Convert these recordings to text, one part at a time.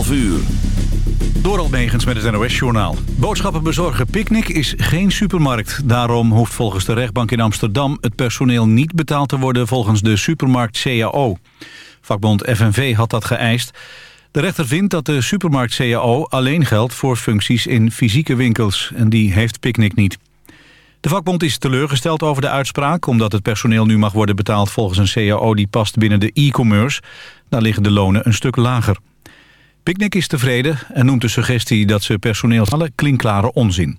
11 uur. Door Almegens met het NOS-journaal. Boodschappenbezorger Picnic is geen supermarkt. Daarom hoeft volgens de rechtbank in Amsterdam... het personeel niet betaald te worden volgens de supermarkt CAO. Vakbond FNV had dat geëist. De rechter vindt dat de supermarkt CAO alleen geldt voor functies in fysieke winkels. En die heeft Picnic niet. De vakbond is teleurgesteld over de uitspraak... omdat het personeel nu mag worden betaald volgens een CAO... die past binnen de e-commerce. Daar liggen de lonen een stuk lager. Picnic is tevreden en noemt de suggestie dat ze personeel klinkklare onzin.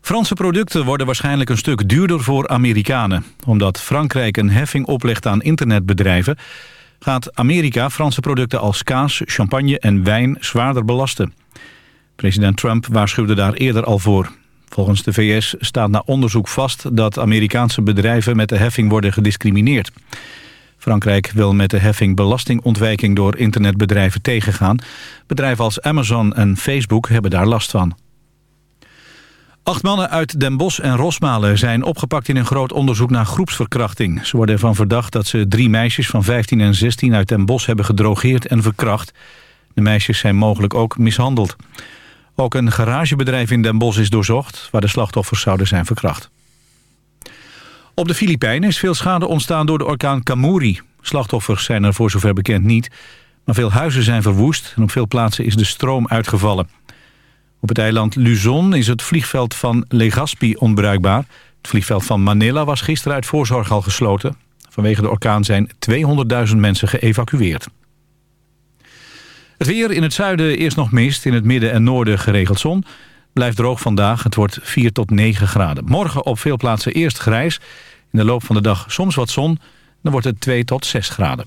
Franse producten worden waarschijnlijk een stuk duurder voor Amerikanen. Omdat Frankrijk een heffing oplegt aan internetbedrijven... gaat Amerika Franse producten als kaas, champagne en wijn zwaarder belasten. President Trump waarschuwde daar eerder al voor. Volgens de VS staat na onderzoek vast dat Amerikaanse bedrijven met de heffing worden gediscrimineerd. Frankrijk wil met de heffing belastingontwijking door internetbedrijven tegengaan. Bedrijven als Amazon en Facebook hebben daar last van. Acht mannen uit Den Bosch en Rosmalen zijn opgepakt in een groot onderzoek naar groepsverkrachting. Ze worden ervan verdacht dat ze drie meisjes van 15 en 16 uit Den Bosch hebben gedrogeerd en verkracht. De meisjes zijn mogelijk ook mishandeld. Ook een garagebedrijf in Den Bosch is doorzocht, waar de slachtoffers zouden zijn verkracht. Op de Filipijnen is veel schade ontstaan door de orkaan Kamuri. Slachtoffers zijn er voor zover bekend niet. Maar veel huizen zijn verwoest en op veel plaatsen is de stroom uitgevallen. Op het eiland Luzon is het vliegveld van Legazpi onbruikbaar. Het vliegveld van Manila was gisteren uit voorzorg al gesloten. Vanwege de orkaan zijn 200.000 mensen geëvacueerd. Het weer in het zuiden eerst nog mist, in het midden en noorden geregeld zon. Blijft droog vandaag, het wordt 4 tot 9 graden. Morgen op veel plaatsen eerst grijs. In de loop van de dag soms wat zon, dan wordt het 2 tot 6 graden.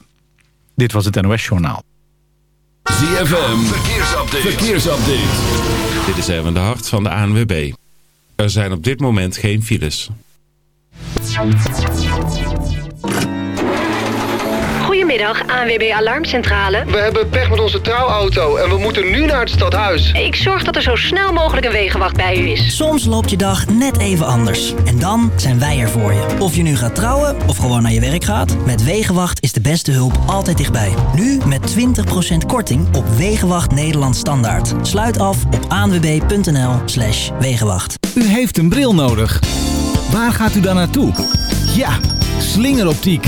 Dit was het NOS Journaal. ZFM, verkeersupdate. verkeersupdate. Dit is even de hart van de ANWB. Er zijn op dit moment geen files. Goedemiddag, ANWB Alarmcentrale. We hebben pech met onze trouwauto en we moeten nu naar het stadhuis. Ik zorg dat er zo snel mogelijk een wegenwacht bij u is. Soms loopt je dag net even anders. En dan zijn wij er voor je. Of je nu gaat trouwen of gewoon naar je werk gaat. Met Wegenwacht is de beste hulp altijd dichtbij. Nu met 20% korting op Wegenwacht Nederland Standaard. Sluit af op anwb.nl slash Wegenwacht. U heeft een bril nodig. Waar gaat u dan naartoe? Ja, slingeroptiek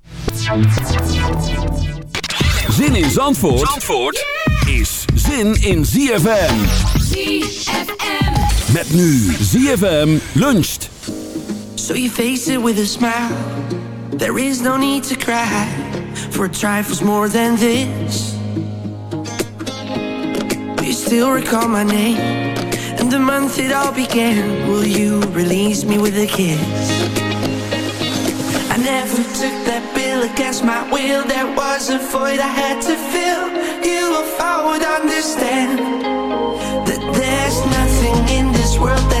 Zin in Zandvoort, Zandvoort is zin in ZFM. ZFM. Met nu ZFM luncht. So you face it with a smile. There is no need to cry. For trifles more than this. You still recall my name. And the month it all began. Will you release me with a kiss? Against my will. There was a void I had to fill. You, if I would understand that there's nothing in this world that's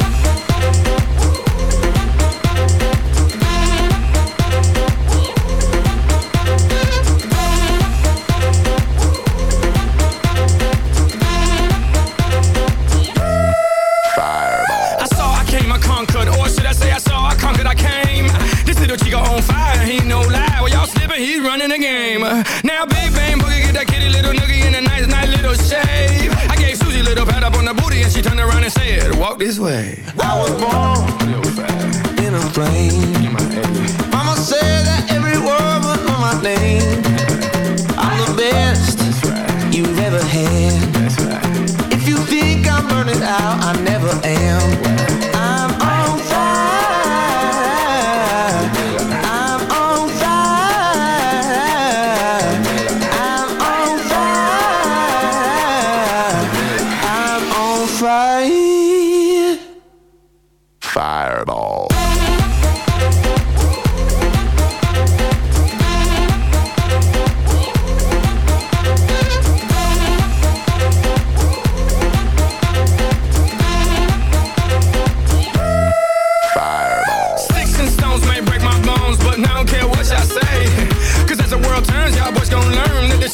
"Walk this way." I was born in a flame. Mama said that every word know my name. I'm the best you've ever had. If you think I'm burning out, I never am. I'm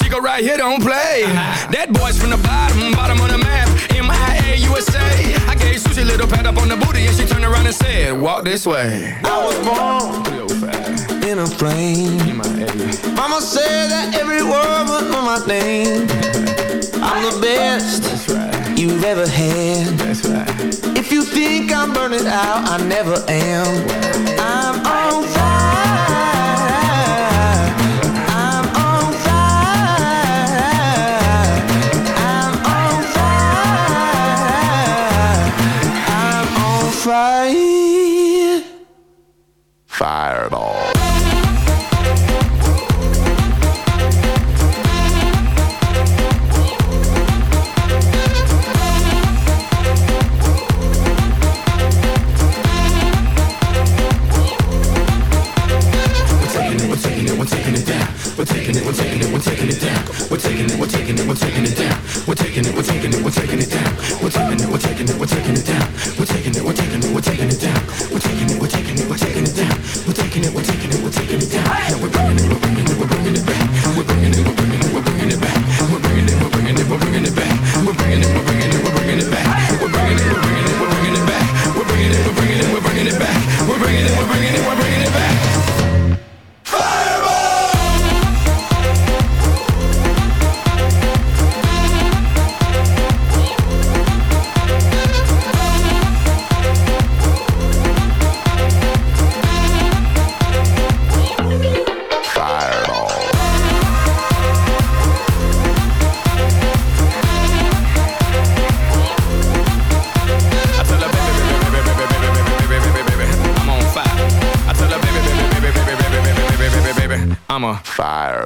chico right here don't play. And said, Walk this way. I was born in a flame. Mama said that every word know my name. I'm the best you you've ever had. That's right. If you think I'm burning out, I never am. I'm on fire. fight.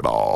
at all.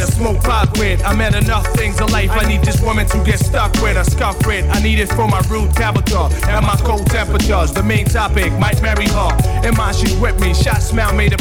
A smoke pot with. I met enough things in life. I need this woman to get stuck with, a scuff with. I need it for my rude character and my cold temperatures. The main topic might marry her. In mind, she's with me. Shot smile made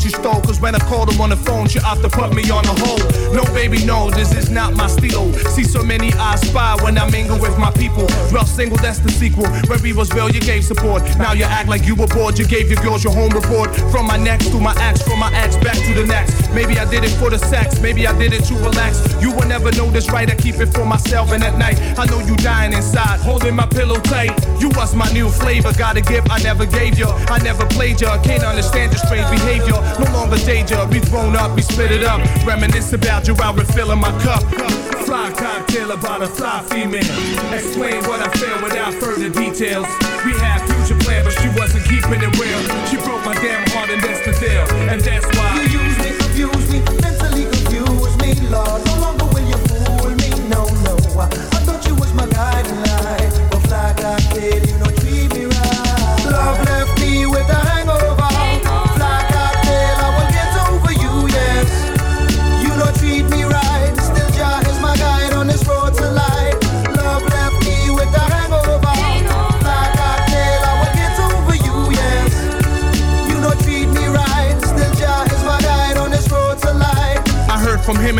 norte estou when I called her on the phone, she opted to put me on a hold. No, baby, no, this is not my stilo. See so many eyes spy when I mingle with my people. Rough single, that's the sequel. Where we was real, you gave support. Now you act like you were bored. You gave your girls your home report. From my next to my ex, from my ex back to the next. Maybe I did it for the sex. Maybe I did it to relax. You will never know this right. I keep it for myself. And at night, I know you dying inside, holding my pillow tight. You was my new flavor. Got a gift I never gave you. I never played you. Can't understand your strange behavior. No longer danger. We thrown up, we split it up. Reminisce about you while refilling my cup. Fly cocktail about a fly female. Explain what I feel without further details. We had future plans, but she wasn't keeping it real. She broke my damn heart, and that's the deal. And that's why. You use me, confuse me, mentally confuse me, Lord. No longer will you fool me, no, no. I, I thought you was my guiding light, but fly cocktail, you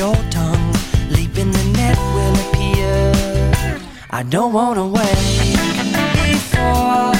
Your tongue. Leap in the net will appear. I don't wanna wait before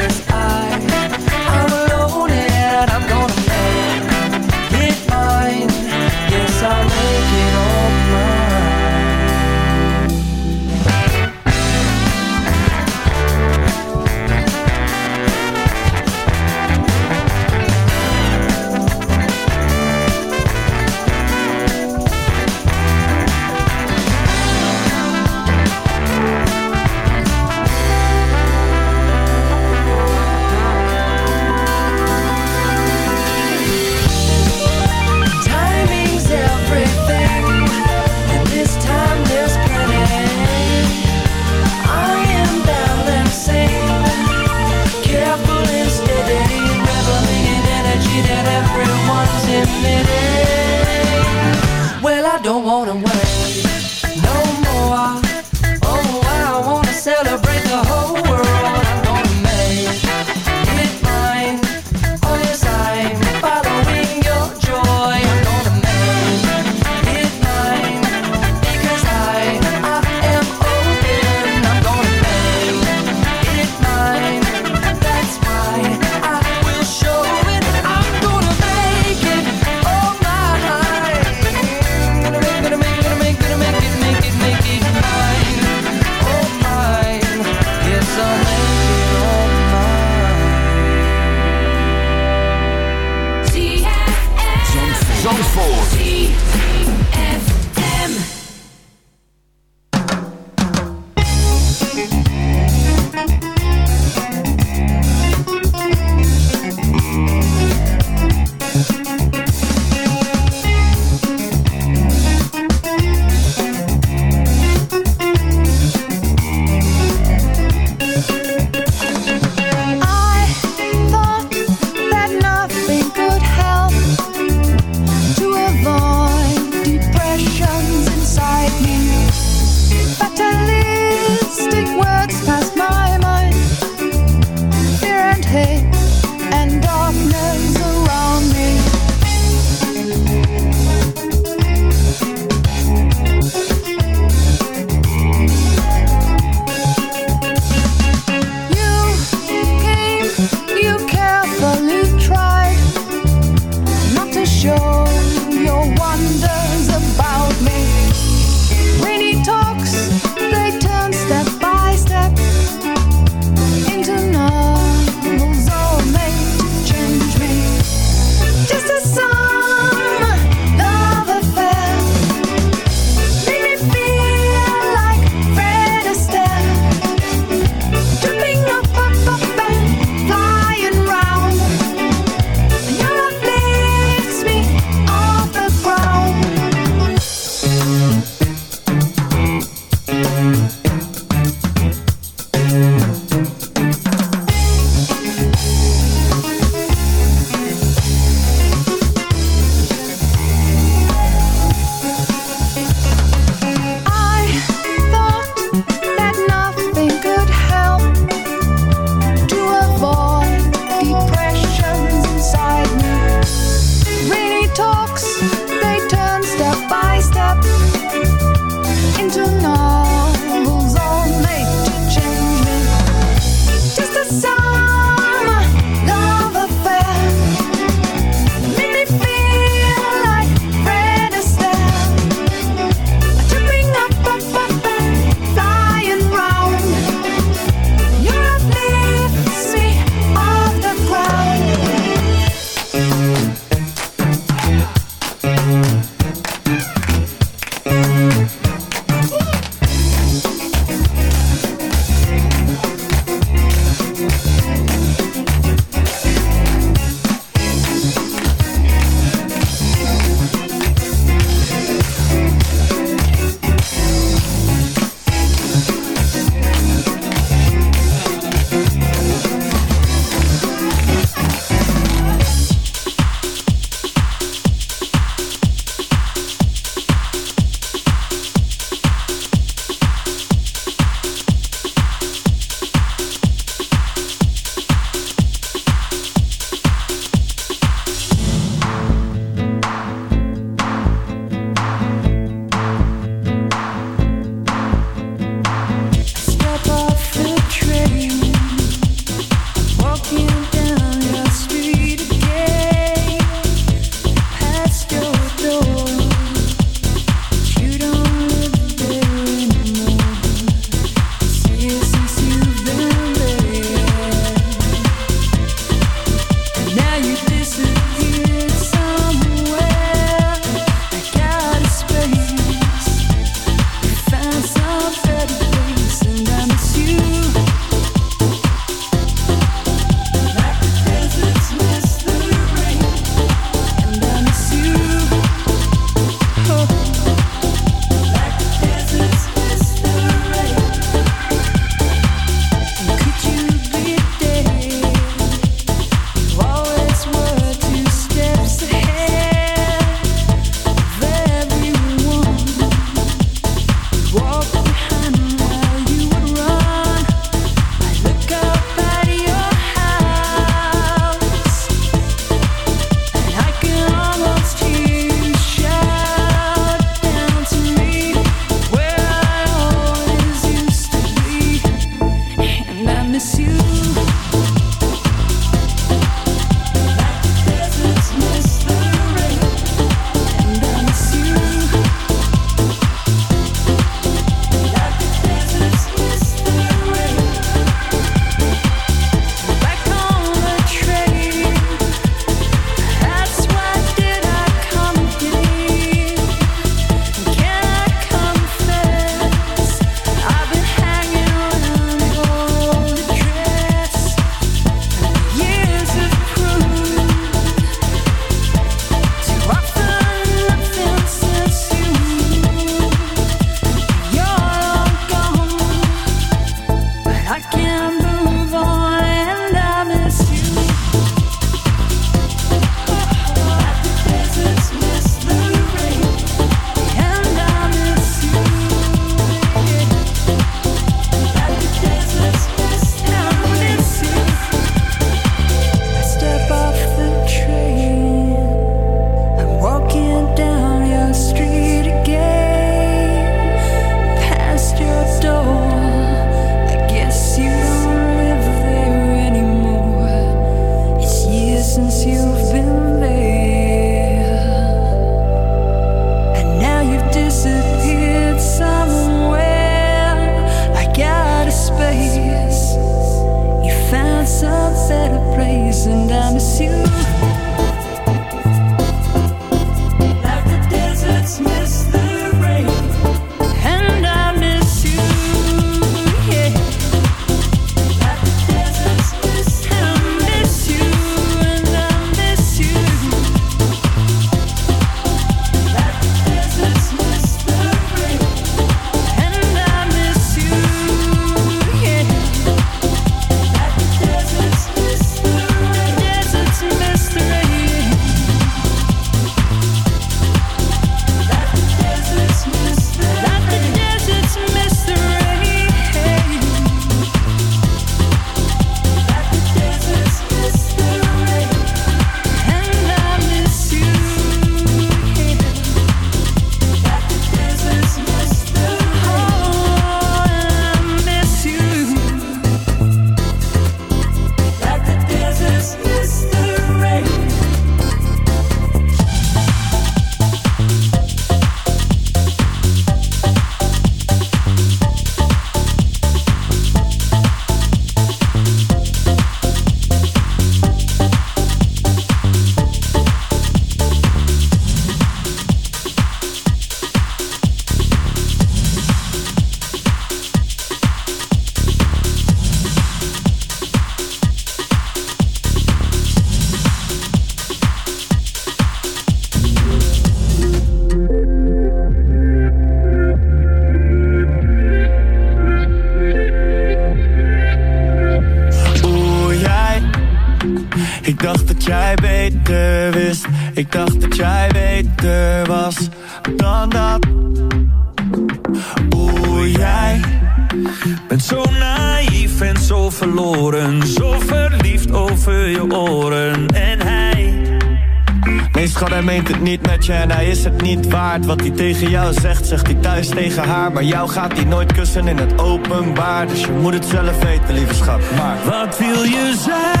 tegen haar. Maar jou gaat hij nooit kussen in het openbaar. Dus je moet het zelf weten, lieve schat. Maar wat wil je zijn?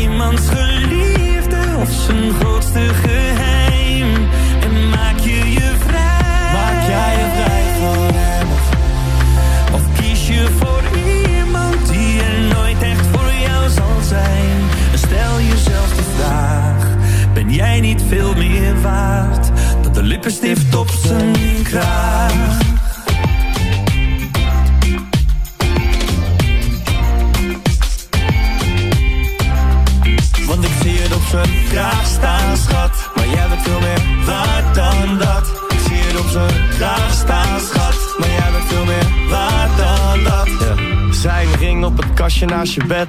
Iemands geliefde of zijn grootste geheim? Lippenstift op zijn kraag? Want ik zie het op zijn kraag staan, schat. Maar jij bent veel meer waard dan dat. Ik zie het op zijn kraag staan, schat. Maar jij bent veel meer waard dan dat. Zijn ring op het kastje naast je bed.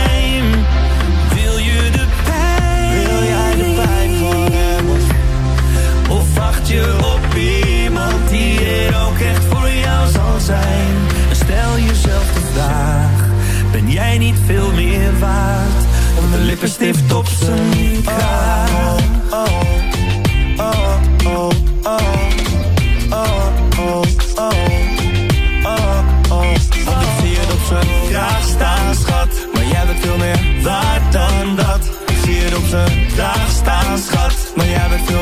Stel jezelf de vraag: ben jij niet veel meer waard? Om de lippenstift op zijn kraag. Oh, oh, oh, oh, oh, oh, oh, ik zie op zijn kraag staan, schat. Maar jij bent veel meer waard dan dat. Ik zie het op zijn kraag staan, schat. Maar jij bent veel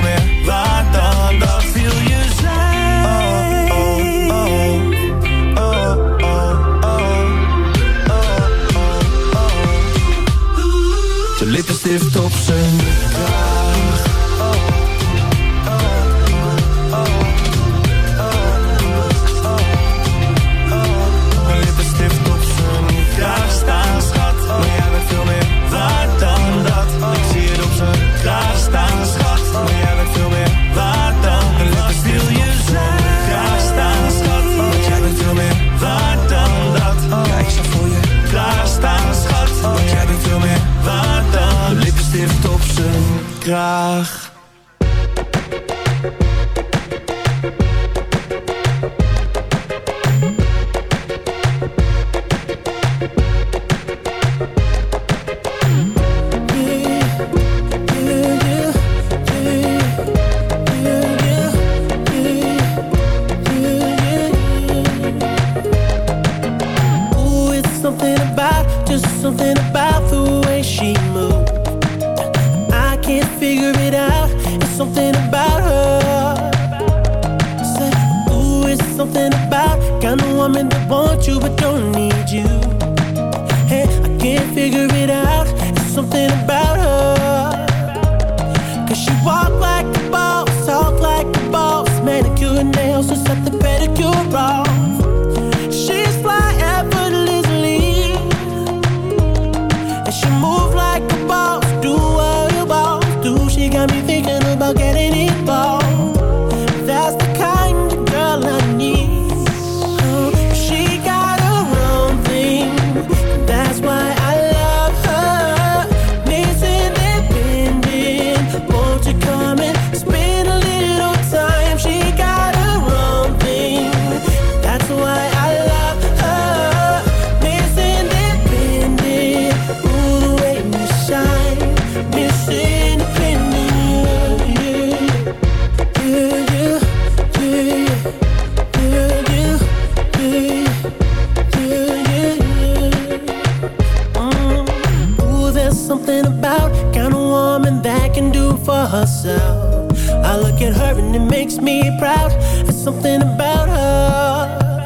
something about Kind of woman that can do for herself. I look at her and it makes me proud. It's something about her.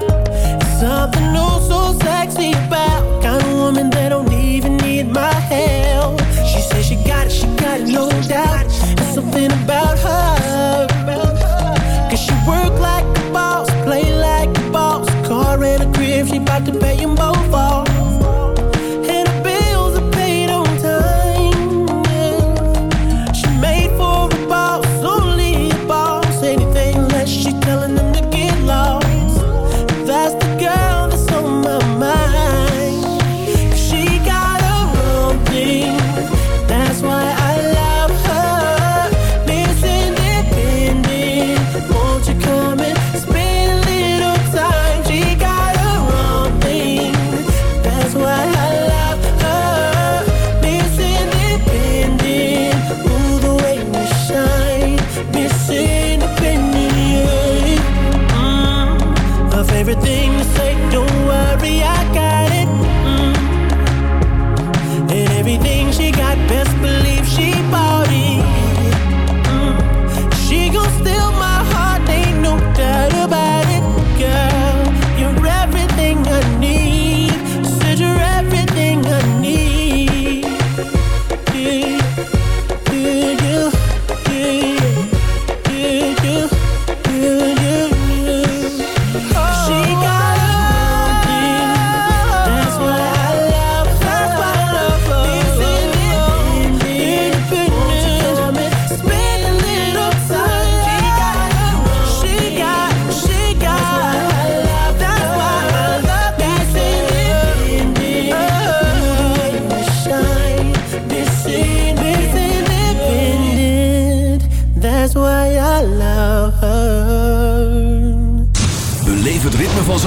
It's something oh so sexy about Kind of woman that don't even need my help. She says she got it, she got it, no doubt. It's something about her. Cause she work like a boss, play like a boss. Car and a crib, she bout to pay them both off.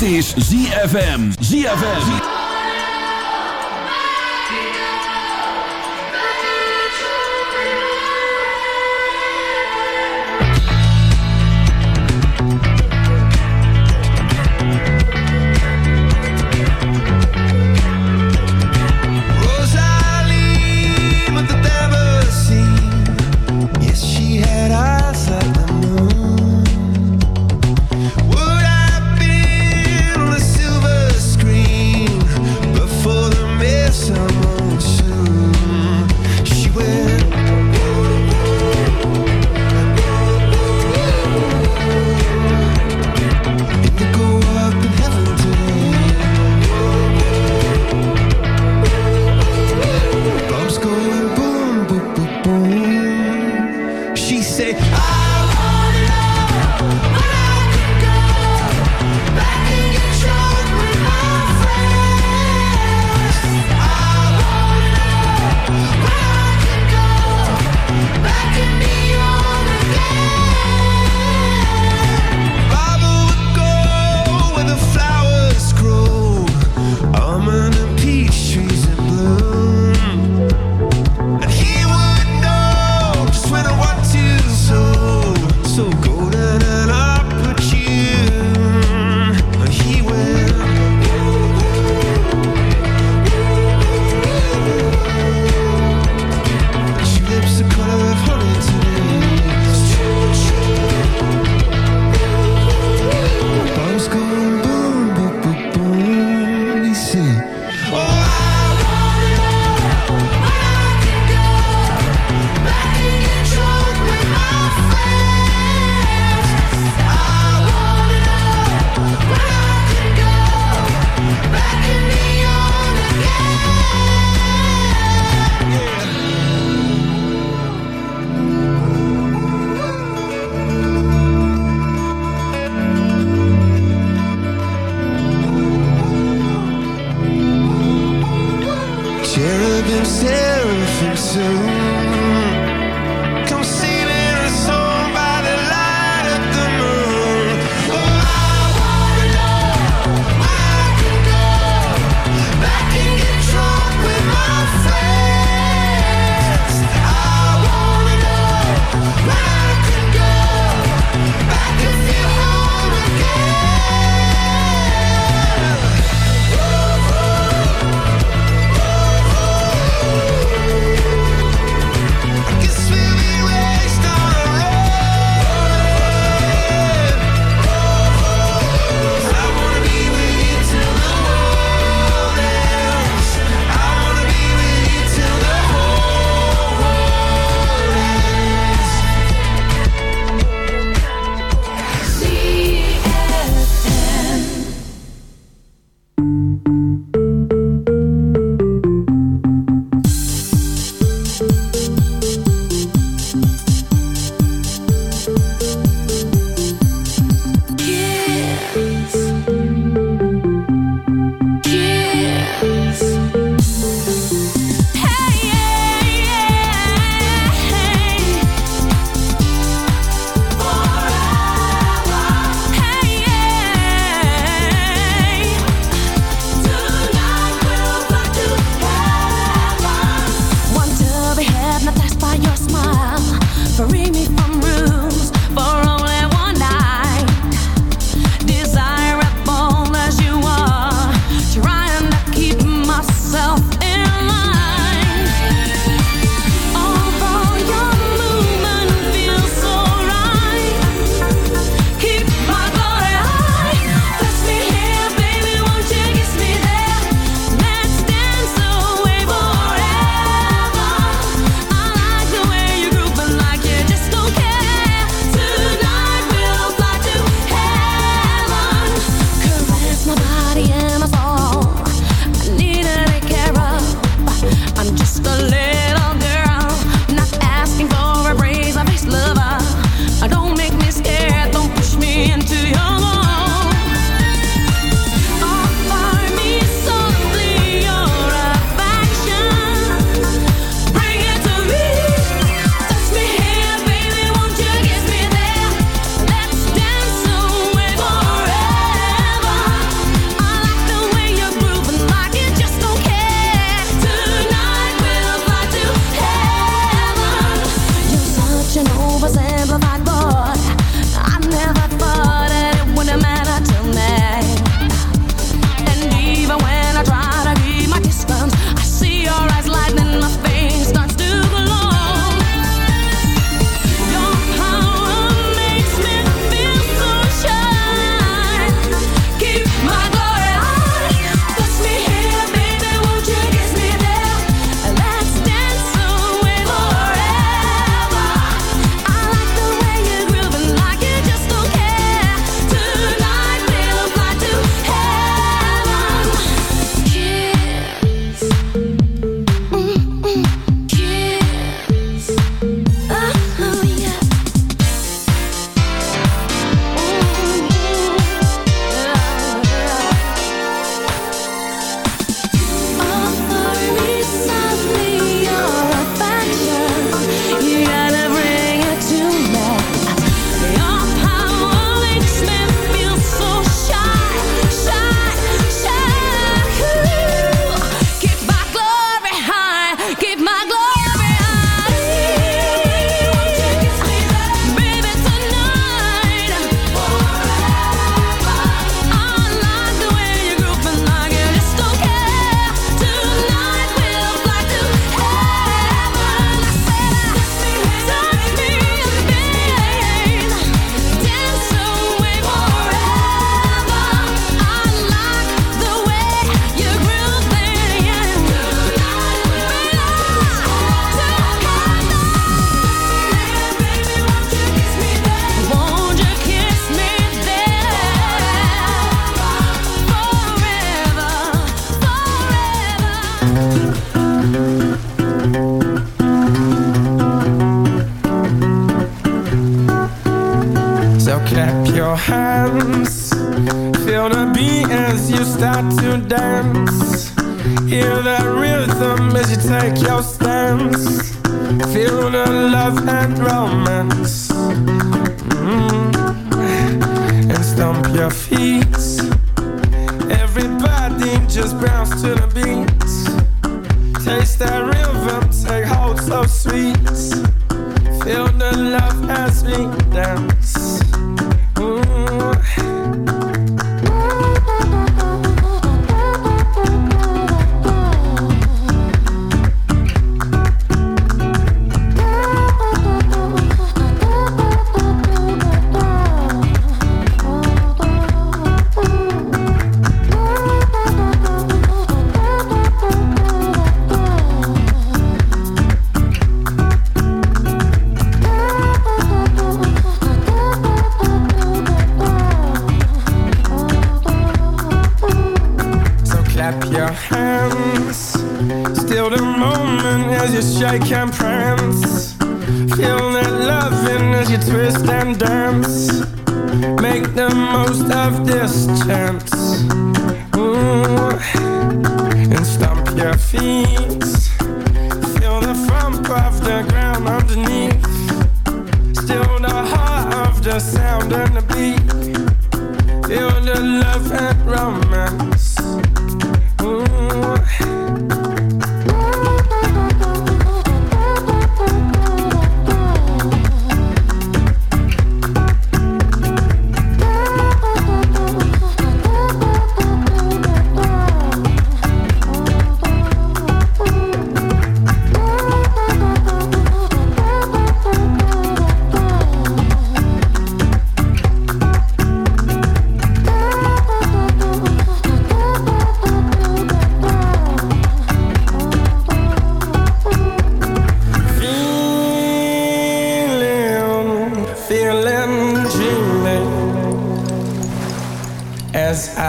Dit, is ZFM. ZFM.